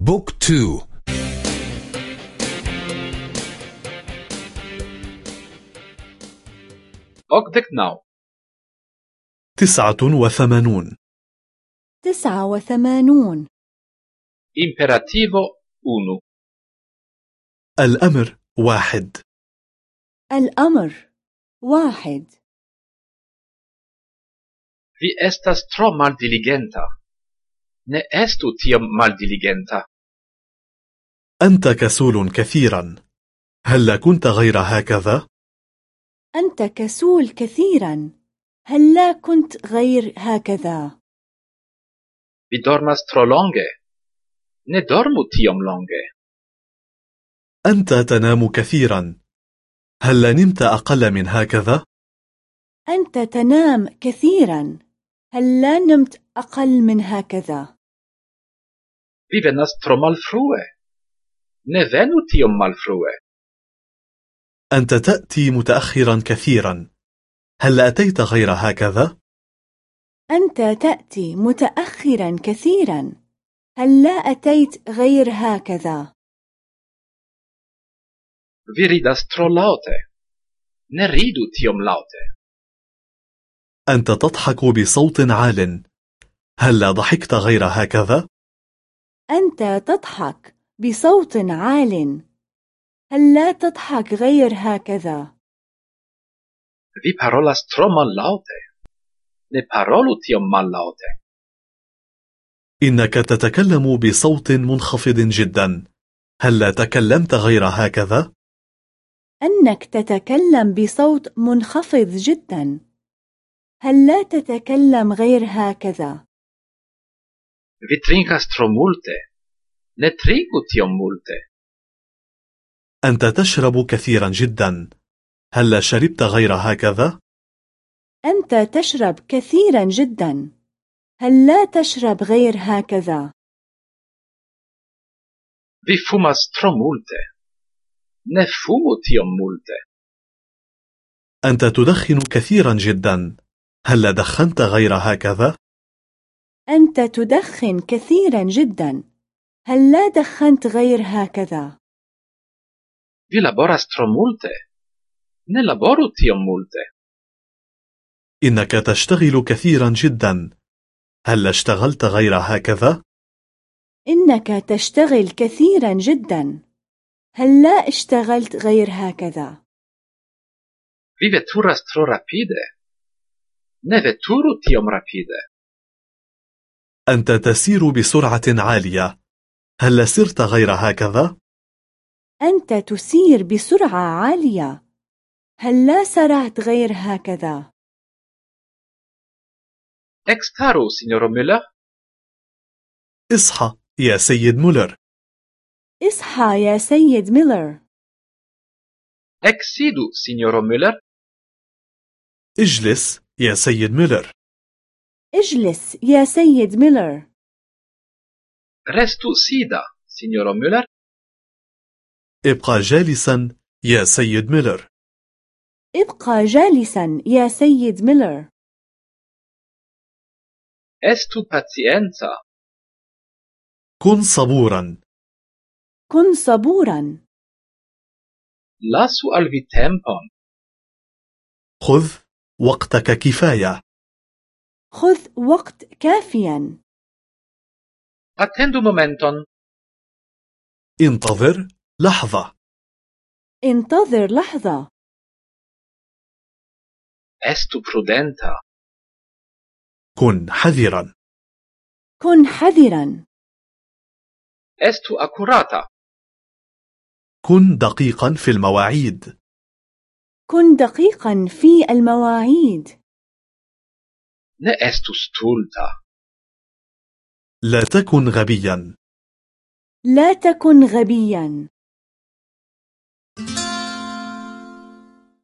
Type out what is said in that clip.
book two. Okdek naŭ. تسعة وثمانون. تسعة وثمانون. Imperativo unu. الأمر واحد. الأمر واحد. Vi estas tro maldiligenta. Ne estu tiom maldiligenta. أنت كسول كثيرا هل كنت غير هكذا؟ أنت كسول كثيرا هل لا كنت غير هكذا؟ Vi dormas tro longe. Ne dormu tiom longe. أنت تنام كثيرا هل نمت أقل من هكذا؟ أنت تنام كثيرا هل لا نمت أقل من هكذا؟ Vi venas tro malfrue. Ne venu tiom malfrue. أنت تأتي متأخرا كثيرا هل أتيت غير هكذا؟ أنت تأتي متأخرا كثيرا هل لا أتيت غير هكذا؟ Vi ridas tro laute. Ne ridu tiom laute. أنت تضحك بصوت عال هل لا ضحكت غير هكذا؟ أنت تضحك بصوت عال هل لا تضحك غير هكذا؟ Vi parolas tro mallaute. Ne parolu tiom mallaute. إنك تتكلم بصوت منخفض جدا هل لا تكلمت غير هكذا؟ أنك تتكلم بصوت منخفض جدا هل لا تتكلم غير هكذا؟ Vi trinkas tro multe. Ne trinku tiom multe. أنت تشرب كثيرا جدا هل لا شربت غير هكذا؟ أنت تشرب كثيرا جدا هل لا تشرب غير هكذا؟ Vi fumas tro multe. Ne fumu tiom multe. أنت تدخن كثيرا جدا هل لا دخنت غير هكذا؟ أنت تدخن كثيرا جدا هل لا دخنت غير هكذا؟ Vi laboras tro multe. Ne laboru tiom multe. إنك تشتغل كثيرا جدا هل لا اشتغلت غير هكذا؟ إنك تشتغل كثيرا جدا هل لا اشتغلت غير هكذا؟ Vi veturas tro rapide. Ne veturu tiom rapide. أنت تسير بسرعة عالية هل سرت غير هكذا؟ أنت تسير بسرعة عالية هل لا سرعت غير هكذا؟ Ekstaru, sinjoro Müller. اصحى يا سيد مولر اصحى يا سيد ميلر Eksidu, sinjoro Müller. اجلس يا سيد ميلر اجلس يا سيد ميلر Restu sida, sinjoro Müller. ابقى جالسا يا سيد ميلر ابقى جالسا يا سيد ميلر Estu pacienza. كن صبورا كن صبورا Lasu al vi tempon. خذ وقتك كفاية خذ وقت كافيا. Attendu momenton. انتظر لحظة. انتظر لحظة. Estu prudenta. كن حذرا. كن حذرا. Estu accurata. كن دقيقا في المواعيد. كن دقيقا في المواعيد. Ne estu stulta. لا تكن غبيا لا تكن غبيا